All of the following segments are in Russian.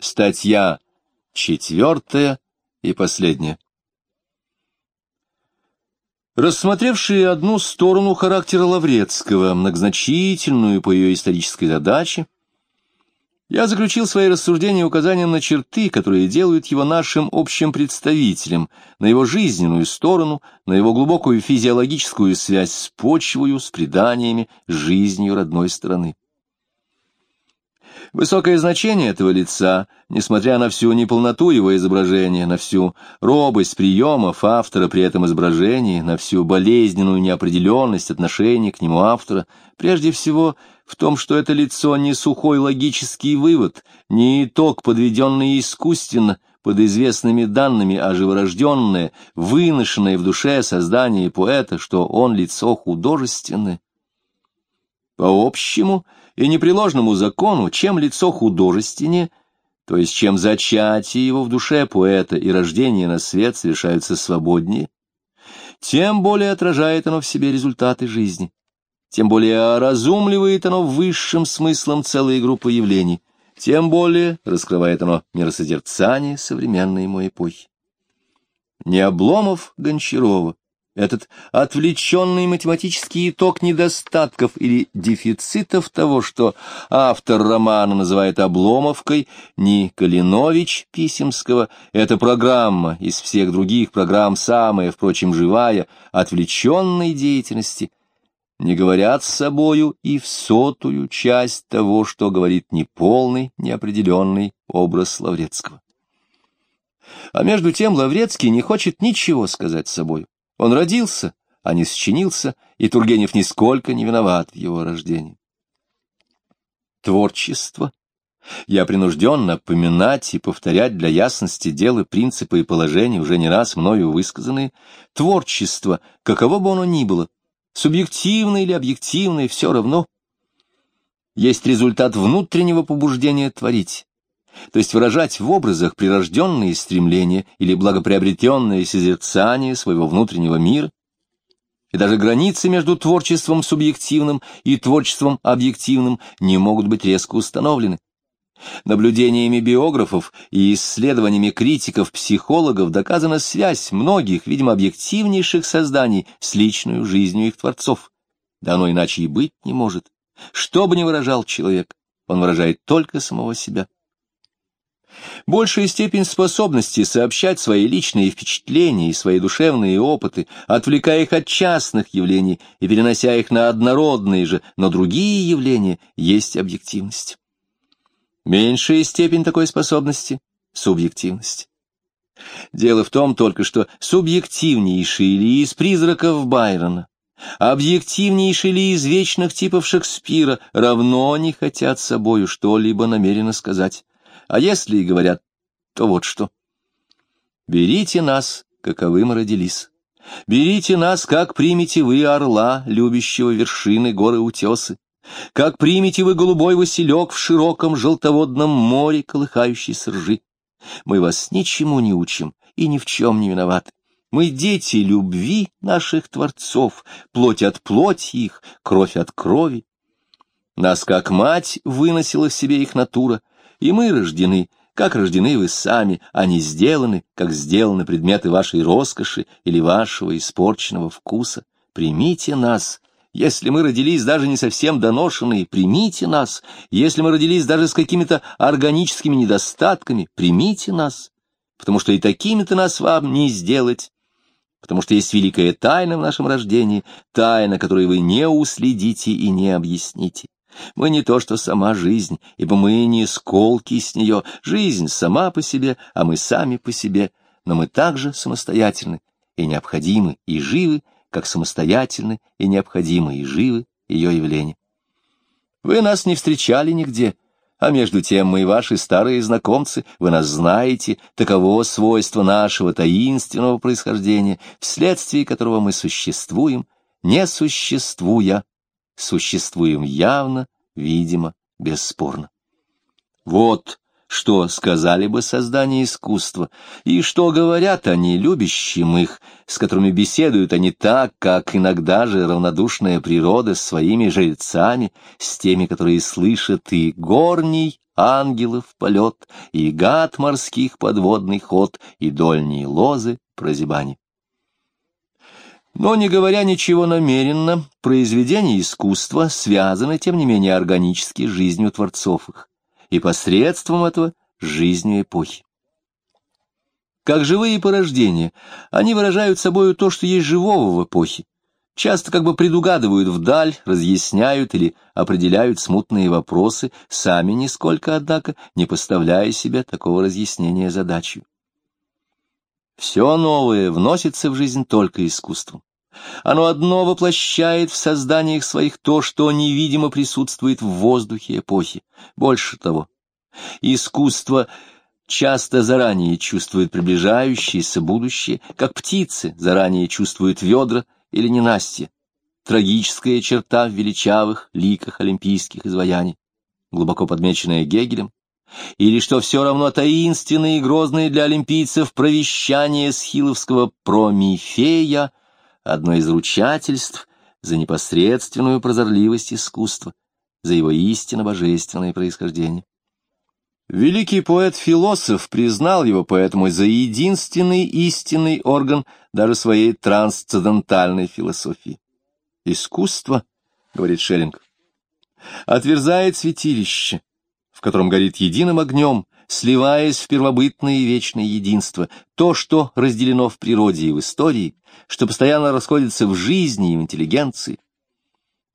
Статья четвертая и последняя. Рассмотревшие одну сторону характера Лаврецкого, многозначительную по ее исторической задаче, я заключил свои рассуждения указанием на черты, которые делают его нашим общим представителем, на его жизненную сторону, на его глубокую физиологическую связь с почвою, с преданиями, жизнью родной страны. Высокое значение этого лица, несмотря на всю неполноту его изображения, на всю робость приемов автора при этом изображении, на всю болезненную неопределенность отношений к нему автора, прежде всего в том, что это лицо не сухой логический вывод, не итог, подведенный искусственно, под известными данными, а живорожденное, выношенное в душе создание поэта, что он лицо художественное. По общему и непреложному закону, чем лицо художественнее, то есть чем зачатие его в душе поэта и рождение на свет совершаются свободнее, тем более отражает оно в себе результаты жизни, тем более оразумливает оно высшим смыслом целые группы явлений, тем более раскрывает оно миросозерцание современной ему эпохи. Не Обломов Гончарова, этот отвлеченный математический итог недостатков или дефицитов того, что автор романа называет обломовкой, не Калинович Писемского, эта программа из всех других программ самая, впрочем, живая, отвлеченной деятельности, не говорят с собою и в сотую часть того, что говорит неполный, неопределенный образ Лаврецкого. А между тем Лаврецкий не хочет ничего сказать с собой. Он родился, а не сочинился, и Тургенев нисколько не виноват в его рождении. Творчество. Я принужден напоминать и повторять для ясности дела принципы и положения, уже не раз мною высказанные. Творчество, каково бы оно ни было, субъективное или объективное, все равно, есть результат внутреннего побуждения творить то есть выражать в образах прирожденные стремления или благоприобретенные созерцание своего внутреннего мира, и даже границы между творчеством субъективным и творчеством объективным не могут быть резко установлены. Наблюдениями биографов и исследованиями критиков-психологов доказана связь многих, видимо, объективнейших созданий с личной жизнью их творцов. Да оно иначе и быть не может. Что бы ни выражал человек, он выражает только самого себя. Большая степень способности сообщать свои личные впечатления и свои душевные опыты, отвлекая их от частных явлений и перенося их на однородные же, но другие явления, есть объективность. Меньшая степень такой способности — субъективность. Дело в том только, что субъективнейший ли из призраков Байрона, объективнейший ли из вечных типов Шекспира равно не хотят собою что-либо намеренно сказать. А если и говорят, то вот что. Берите нас, каковы мы родились. Берите нас, как примете вы орла, любящего вершины горы утесы. Как примете вы голубой василек в широком желтоводном море, колыхающейся ржи. Мы вас ничему не учим и ни в чем не виноваты. Мы дети любви наших творцов, плоть от плоти их, кровь от крови. Нас, как мать, выносила в себе их натура, и мы рождены, как рождены вы сами, а не сделаны, как сделаны предметы вашей роскоши или вашего испорченного вкуса. Примите нас, если мы родились даже не совсем доношенные, примите нас. Если мы родились даже с какими-то органическими недостатками, примите нас, потому что и такими-то нас вам не сделать. Потому что есть великая тайна в нашем рождении, тайна, которую вы не уследите и не объясните. Мы не то что сама жизнь, ибо мы не сколки с нее. Жизнь сама по себе, а мы сами по себе. Но мы также самостоятельны и необходимы, и живы, как самостоятельны и необходимы, и живы ее явления. Вы нас не встречали нигде, а между тем мы ваши старые знакомцы, вы нас знаете, таково свойство нашего таинственного происхождения, вследствие которого мы существуем, не существуя существуем явно, видимо, бесспорно. Вот что сказали бы создание искусства, и что говорят они любящим их, с которыми беседуют они так, как иногда же равнодушная природа с своими жрецами, с теми, которые слышат и горний ангелов полет, и гад морских подводный ход, и дольние лозы прозябания. Но, не говоря ничего намеренно, произведения искусства связаны, тем не менее, органически с жизнью творцов их, и посредством этого — жизнью эпохи. Как живые порождения, они выражают собою то, что есть живого в эпохе, часто как бы предугадывают вдаль, разъясняют или определяют смутные вопросы, сами нисколько, однако, не поставляя себе такого разъяснения задачу. Все новое вносится в жизнь только искусством. Оно одно воплощает в созданиях своих то, что невидимо присутствует в воздухе эпохи. Больше того, искусство часто заранее чувствует приближающееся будущее, как птицы заранее чувствуют ведра или ненастье. Трагическая черта в величавых ликах олимпийских изваяний, глубоко подмеченная Гегелем, или что все равно таинственное и грозное для олимпийцев провещание схиловского Промифея, одно из ручательств за непосредственную прозорливость искусства, за его истинно божественное происхождение. Великий поэт-философ признал его поэтому за единственный истинный орган даже своей трансцендентальной философии. «Искусство, — говорит Шеллинг, — отверзает святилище, в котором горит единым огнем, сливаясь в первобытное и вечное единство, то, что разделено в природе и в истории, что постоянно расходится в жизни и в интеллигенции,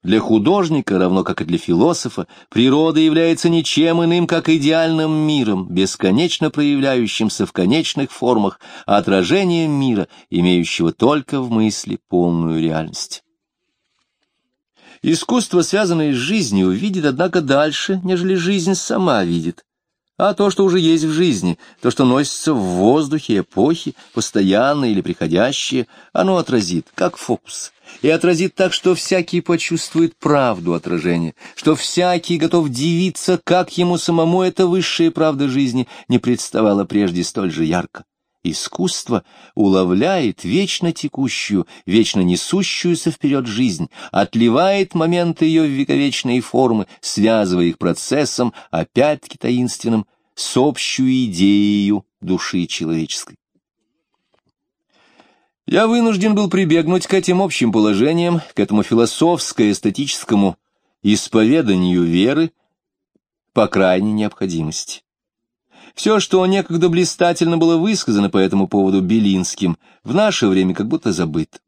для художника, равно как и для философа, природа является ничем иным, как идеальным миром, бесконечно проявляющимся в конечных формах, отражением мира, имеющего только в мысли полную реальность. Искусство, связанное с жизнью, видит, однако, дальше, нежели жизнь сама видит. А то, что уже есть в жизни, то, что носится в воздухе эпохи, постоянное или приходящее, оно отразит, как фокус и отразит так, что всякий почувствует правду отражения, что всякий готов дивиться, как ему самому эта высшая правда жизни не представала прежде столь же ярко. Искусство уловляет вечно текущую, вечно несущуюся вперед жизнь, отливает моменты ее в вековечные формы, связывая их процессом, опять-таки таинственным, с общую идеей души человеческой. Я вынужден был прибегнуть к этим общим положениям, к этому философско-эстетическому исповеданию веры по крайней необходимости. Все, что некогда блистательно было высказано по этому поводу Белинским, в наше время как будто забыто.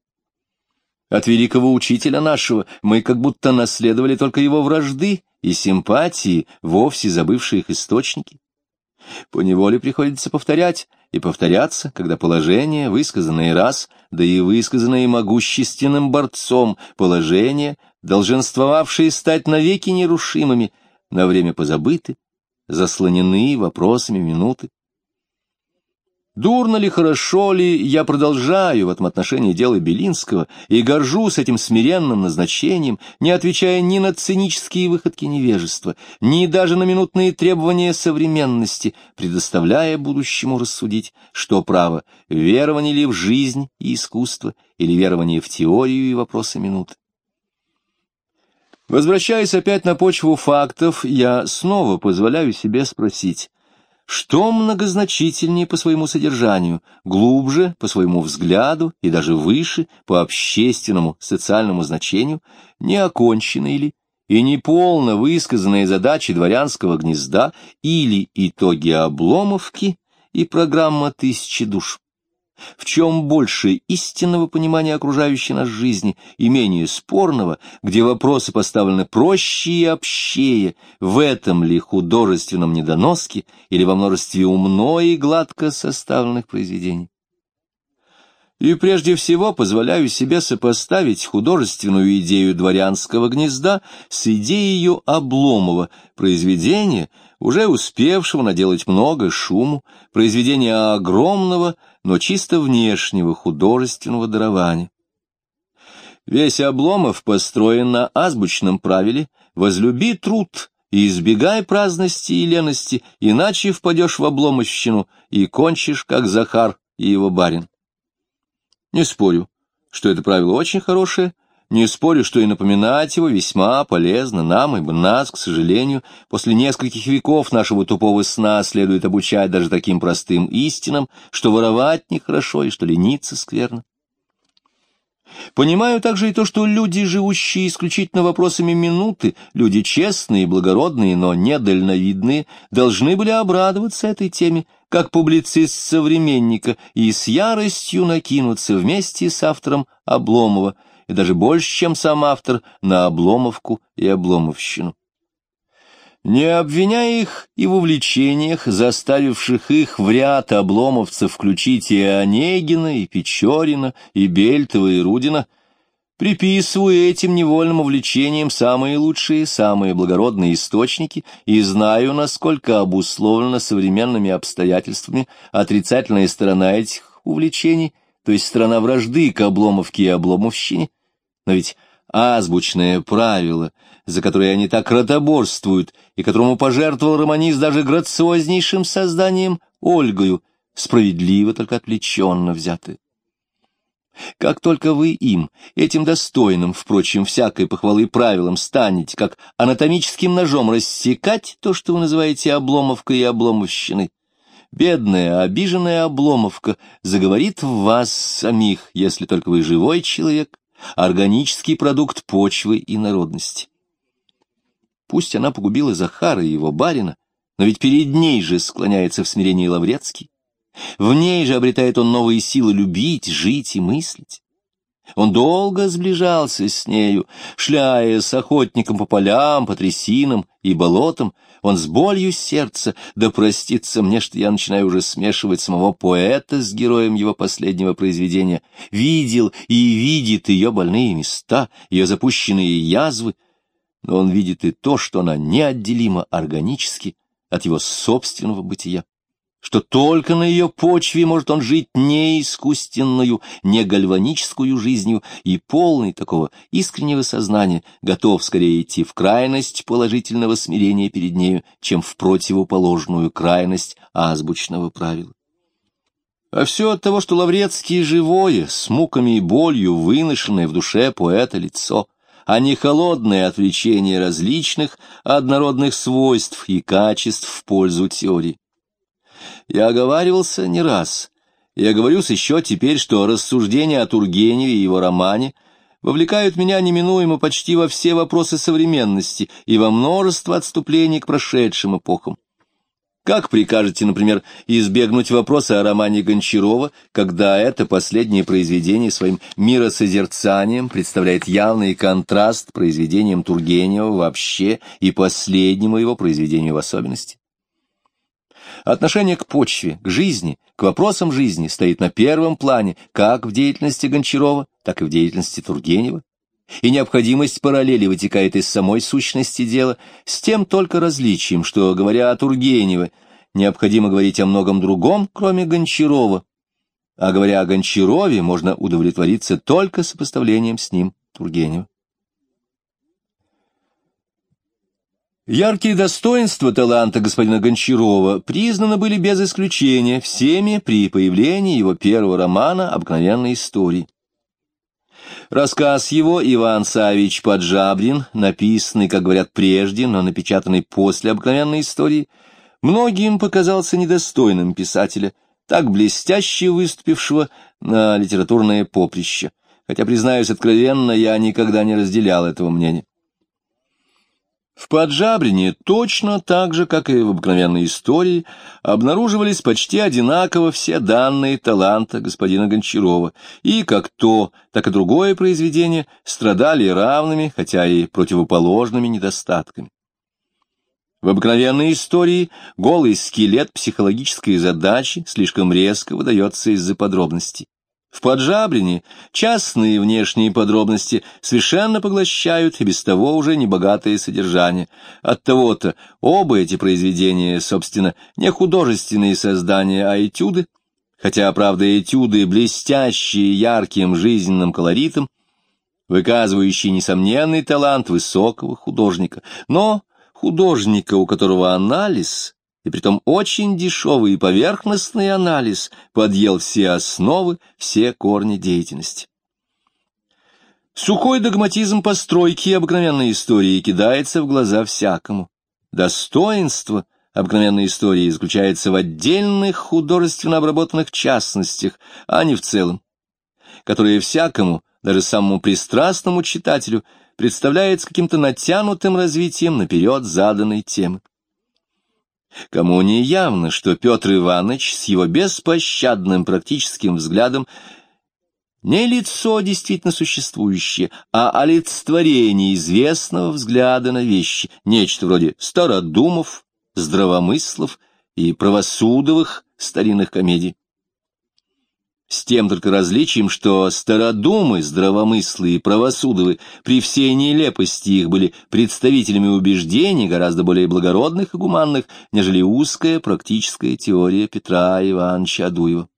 От великого учителя нашего мы как будто наследовали только его вражды и симпатии, вовсе забывшие их источники. Поневоле приходится повторять и повторяться, когда положение, высказанное раз, да и высказанное могущественным борцом, положение, долженствовавшие стать навеки нерушимыми, на время позабыты, заслонены вопросами минуты. Дурно ли, хорошо ли, я продолжаю в этом отношении дело Белинского и горжусь этим смиренным назначением, не отвечая ни на цинические выходки невежества, ни даже на минутные требования современности, предоставляя будущему рассудить, что право, верование ли в жизнь и искусство, или верование в теорию и вопросы минуты. Возвращаясь опять на почву фактов, я снова позволяю себе спросить, что многозначительнее по своему содержанию, глубже по своему взгляду и даже выше по общественному социальному значению, неоконченные ли и неполно высказанные задачи дворянского гнезда или итоги обломовки и программа тысячи душ в чем больше истинного понимания окружающей нас жизни и менее спорного, где вопросы поставлены проще и общее, в этом ли художественном недоноске или во множестве умно и гладко составленных произведений. И прежде всего позволяю себе сопоставить художественную идею дворянского гнезда с идеей Обломова, произведения, уже успевшего наделать много шуму, произведения огромного, но чисто внешнего художественного дарования. Весь Обломов построен на азбучном правиле «возлюби труд» и избегай праздности и лености, иначе впадешь в обломовщину и кончишь, как Захар и его барин. Не спорю, что это правило очень хорошее, Не спорю, что и напоминать его весьма полезно нам, ибо нас, к сожалению, после нескольких веков нашего тупого сна следует обучать даже таким простым истинам, что воровать нехорошо и что лениться скверно. Понимаю также и то, что люди, живущие исключительно вопросами минуты, люди честные благородные, но недальновидные, должны были обрадоваться этой теме, как публицист современника, и с яростью накинуться вместе с автором Обломова, и даже больше, чем сам автор, на Обломовку и Обломовщину. Не обвиняя их и в увлечениях, заставивших их в ряд обломовцев включить и Онегина, и Печорина, и Бельтова, и Рудина, приписываю этим невольным увлечениям самые лучшие, самые благородные источники и знаю, насколько обусловлена современными обстоятельствами отрицательная сторона этих увлечений, то есть сторона вражды к Обломовке и Обломовщине. Но ведь азбучное правило, за которое они так ротоборствуют, и которому пожертвовал романист даже грациознейшим созданием Ольгою, справедливо только отвлеченно взяты. Как только вы им, этим достойным, впрочем, всякой похвалы правилам, станете, как анатомическим ножом рассекать то, что вы называете обломовкой и обломовщиной, бедная, обиженная обломовка заговорит в вас самих, если только вы живой человек, органический продукт почвы и народности. Пусть она погубила Захара и его барина, но ведь перед ней же склоняется в смирении Лаврецкий. В ней же обретает он новые силы любить, жить и мыслить. Он долго сближался с нею, шляя с охотником по полям, по трясинам и болотам. Он с болью сердца, да простится мне, что я начинаю уже смешивать самого поэта с героем его последнего произведения, видел и видит ее больные места, ее запущенные язвы, но он видит и то, что она неотделима органически от его собственного бытия, что только на ее почве может он жить не искусственную, не гальваническую жизнью и полный такого искреннего сознания, готов скорее идти в крайность положительного смирения перед нею, чем в противоположную крайность азбучного правила. А все от того, что Лаврецкий живое, с муками и болью выношенное в душе поэта лицо — а не холодное отвлечение различных однородных свойств и качеств в пользу теории. Я оговаривался не раз, я говорюсь еще теперь, что рассуждения о Тургеневе и его романе вовлекают меня неминуемо почти во все вопросы современности и во множество отступлений к прошедшим эпохам. Как прикажете, например, избегнуть вопроса о романе Гончарова, когда это последнее произведение своим миросозерцанием представляет явный контраст произведениям Тургенева вообще и последнему его произведению в особенности? Отношение к почве, к жизни, к вопросам жизни стоит на первом плане как в деятельности Гончарова, так и в деятельности Тургенева и необходимость параллели вытекает из самой сущности дела, с тем только различием, что, говоря о Тургеневе, необходимо говорить о многом другом, кроме Гончарова, а говоря о Гончарове, можно удовлетвориться только сопоставлением с ним Тургенева. Яркие достоинства таланта господина Гончарова признаны были без исключения всеми при появлении его первого романа «Обыкновенной истории». Рассказ его «Иван Савич Поджабрин», написанный, как говорят, прежде, но напечатанный после обыкновенной истории, многим показался недостойным писателя, так блестяще выступившего на литературное поприще, хотя, признаюсь откровенно, я никогда не разделял этого мнения. В Поджабрине точно так же, как и в обыкновенной истории, обнаруживались почти одинаково все данные таланта господина Гончарова, и как то, так и другое произведение страдали равными, хотя и противоположными недостатками. В обыкновенной истории голый скелет психологической задачи слишком резко выдается из-за подробностей. В поджабрине частные внешние подробности совершенно поглощают и без того уже небогатое содержание. Оттого-то оба эти произведения, собственно, не художественные создания, а этюды, хотя, правда, этюды блестящие ярким жизненным колоритом, выказывающие несомненный талант высокого художника, но художника, у которого анализ и притом очень дешевый и поверхностный анализ подъел все основы, все корни деятельности. Сухой догматизм постройки обыкновенной истории кидается в глаза всякому. Достоинство обыкновенной истории заключается в отдельных художественно обработанных частностях, а не в целом, которые всякому, даже самому пристрастному читателю, представляется каким-то натянутым развитием наперед заданной темы. Кому не явно, что Петр Иванович с его беспощадным практическим взглядом не лицо действительно существующее, а олицетворение известного взгляда на вещи, нечто вроде стародумов, здравомыслов и правосудовых старинных комедий. С тем только различием, что стародумы, здравомыслы и правосудовы при всей нелепости их были представителями убеждений гораздо более благородных и гуманных, нежели узкая практическая теория Петра Ивановича Адуева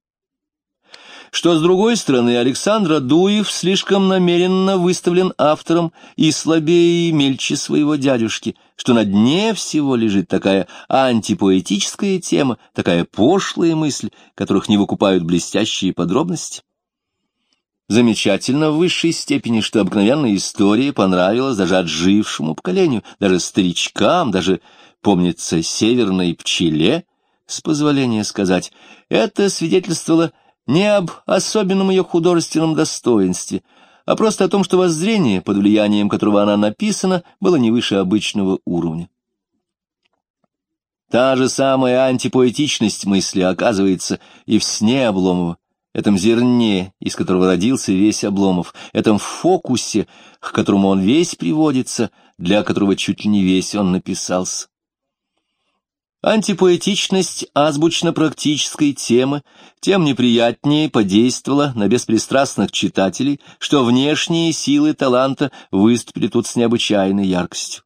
что, с другой стороны, Александр Адуев слишком намеренно выставлен автором и слабее и мельче своего дядюшки, что на дне всего лежит такая антипоэтическая тема, такая пошлая мысль, которых не выкупают блестящие подробности. Замечательно в высшей степени, что обыкновенная история понравилась даже отжившему поколению, даже старичкам, даже, помнится, северной пчеле, с позволения сказать. Это свидетельствовало не об особенном ее художественном достоинстве, а просто о том, что воззрение, под влиянием которого она написана, было не выше обычного уровня. Та же самая антипоэтичность мысли оказывается и в сне Обломова, этом зерне, из которого родился весь Обломов, этом фокусе, к которому он весь приводится, для которого чуть ли не весь он написался. Антипоэтичность азбучно-практической темы тем неприятнее подействовала на беспристрастных читателей, что внешние силы таланта выступили тут с необычайной яркостью.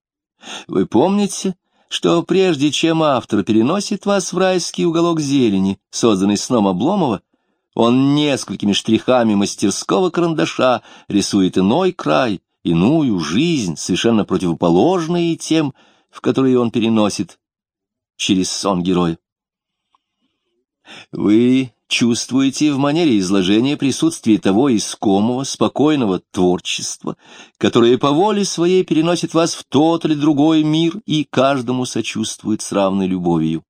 Вы помните, что прежде чем автор переносит вас в райский уголок зелени, созданный сном Обломова, он несколькими штрихами мастерского карандаша рисует иной край, иную жизнь, совершенно противоположные тем, в которые он переносит через сон героя. Вы чувствуете в манере изложения присутствие того искомого, спокойного творчества, которое по воле своей переносит вас в тот или другой мир и каждому сочувствует с равной любовью.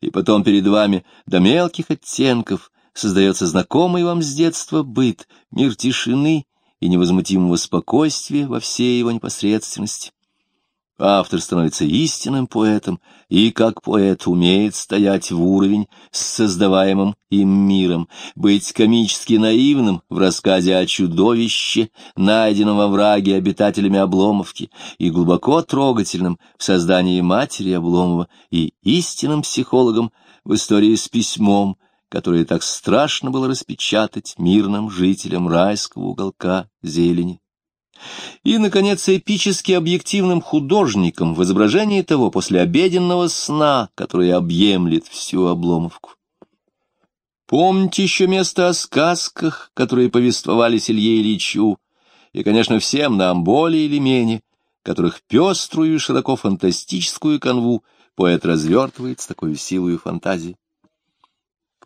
И потом перед вами до мелких оттенков создается знакомый вам с детства быт, мир тишины и невозмутимого спокойствия во всей его непосредственности. Автор становится истинным поэтом и, как поэт, умеет стоять в уровень с создаваемым им миром, быть комически наивным в рассказе о чудовище, найденном во враге обитателями Обломовки, и глубоко трогательным в создании матери Обломова, и истинным психологом в истории с письмом, которое так страшно было распечатать мирным жителям райского уголка зелени и, наконец, эпически объективным художником в изображении того послеобеденного сна, который объемлет всю обломовку. Помните еще место о сказках, которые повествовались Илье Ильичу, и, конечно, всем нам более или менее, которых пеструю и широко фантастическую канву поэт развертывает с такой силой фантазии.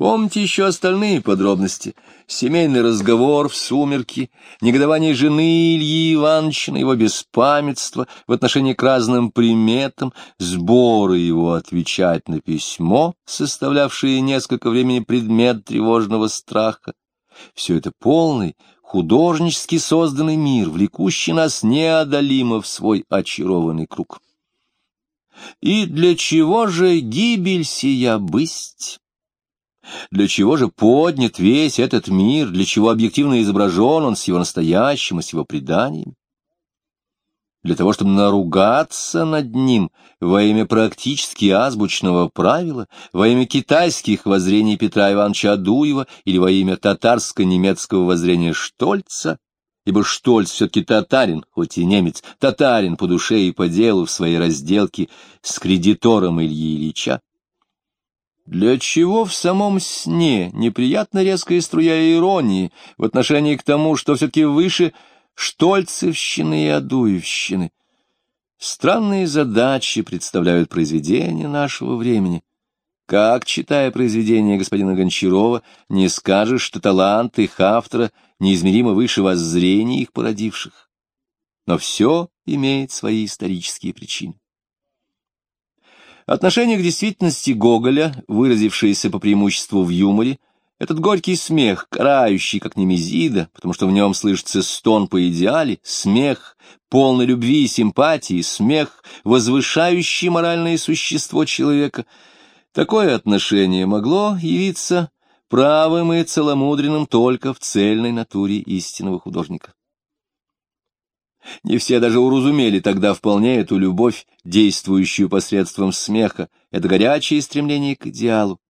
Помните еще остальные подробности. Семейный разговор в сумерки, негодование жены Ильи Ивановича его беспамятство в отношении к разным приметам, сборы его отвечать на письмо, составлявшие несколько времени предмет тревожного страха. Все это полный, художнически созданный мир, влекущий нас неодолимо в свой очарованный круг. И для чего же гибель сия бысть? Для чего же поднят весь этот мир, для чего объективно изображен он с его настоящим и с его преданием? Для того, чтобы наругаться над ним во имя практически азбучного правила, во имя китайских воззрений Петра Ивановича Адуева или во имя татарско-немецкого воззрения Штольца, ибо Штольц все-таки татарин, хоть и немец, татарин по душе и по делу в своей разделке с кредитором Ильи Ильича, для чего в самом сне неприятно резкая струя иронии в отношении к тому, что все-таки выше Штольцевщины и Адуевщины? Странные задачи представляют произведения нашего времени. Как, читая произведения господина Гончарова, не скажешь, что талант их автора неизмеримо выше воззрений их породивших? Но все имеет свои исторические причины. Отношение к действительности Гоголя, выразившееся по преимуществу в юморе, этот горький смех, карающий, как немезида, потому что в нем слышится стон по идеале, смех, полный любви и симпатии, смех, возвышающий моральное существо человека, такое отношение могло явиться правым и целомудренным только в цельной натуре истинного художника. Не все даже уразумели тогда вполне эту любовь, действующую посредством смеха, это горячее стремление к идеалу.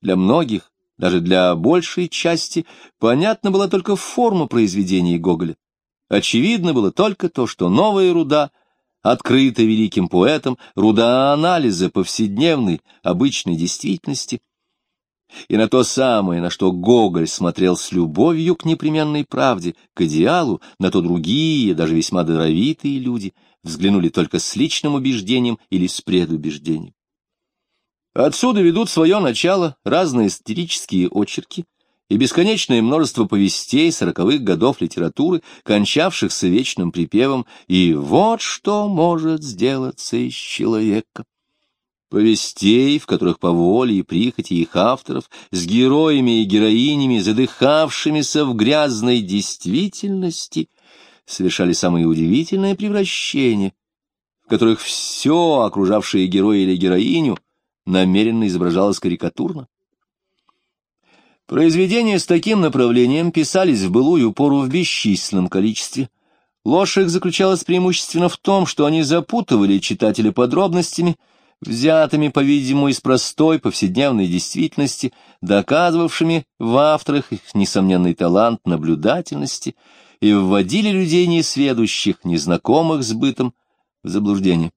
Для многих, даже для большей части, понятна была только форма произведений Гоголя. Очевидно было только то, что новая руда, открыта великим поэтом, руда анализа повседневной, обычной действительности — и на то самое, на что Гоголь смотрел с любовью к непременной правде, к идеалу, на то другие, даже весьма даровитые люди, взглянули только с личным убеждением или с предубеждением. Отсюда ведут свое начало разные эстетические очерки и бесконечное множество повестей сороковых годов литературы, кончавшихся вечным припевом «И вот что может сделаться из человека» повестей, в которых по воле и прихоти их авторов, с героями и героинями, задыхавшимися в грязной действительности, совершали самые удивительные превращения, в которых все, окружавшее героя или героиню, намеренно изображалось карикатурно. Произведения с таким направлением писались в былую пору в бесчисленном количестве. Ложь их заключалась преимущественно в том, что они запутывали читателя подробностями, взятыми, по-видимому, из простой повседневной действительности, доказывавшими в авторах их несомненный талант наблюдательности и вводили людей несведущих, незнакомых с бытом, в заблуждение.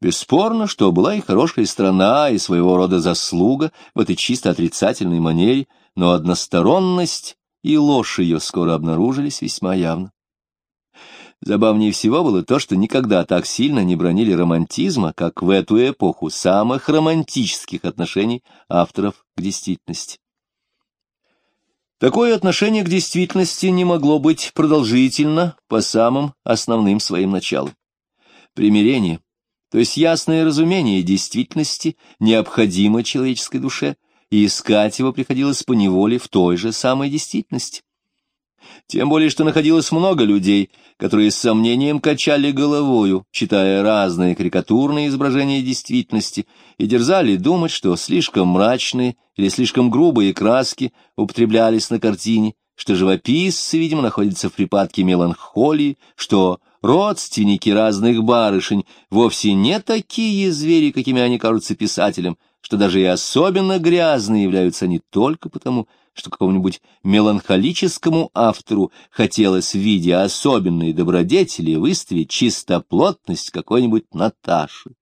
Бесспорно, что была и хорошая страна, и своего рода заслуга в этой чисто отрицательной манере, но односторонность и ложь ее скоро обнаружились весьма явно. Забавнее всего было то, что никогда так сильно не бронили романтизма, как в эту эпоху самых романтических отношений авторов к действительности. Такое отношение к действительности не могло быть продолжительно по самым основным своим началам. Примирение, то есть ясное разумение действительности, необходимо человеческой душе, и искать его приходилось по неволе в той же самой действительности. Тем более, что находилось много людей, которые с сомнением качали головою, читая разные карикатурные изображения действительности, и дерзали думать, что слишком мрачные или слишком грубые краски употреблялись на картине, что живописцы, видимо, находятся в припадке меланхолии, что родственники разных барышень вовсе не такие звери, какими они кажутся писателям, что даже и особенно грязные являются они только потому, что какому-нибудь меланхолическому автору хотелось в виде особенной добродетели выставить чистоплотность какой-нибудь Наташи.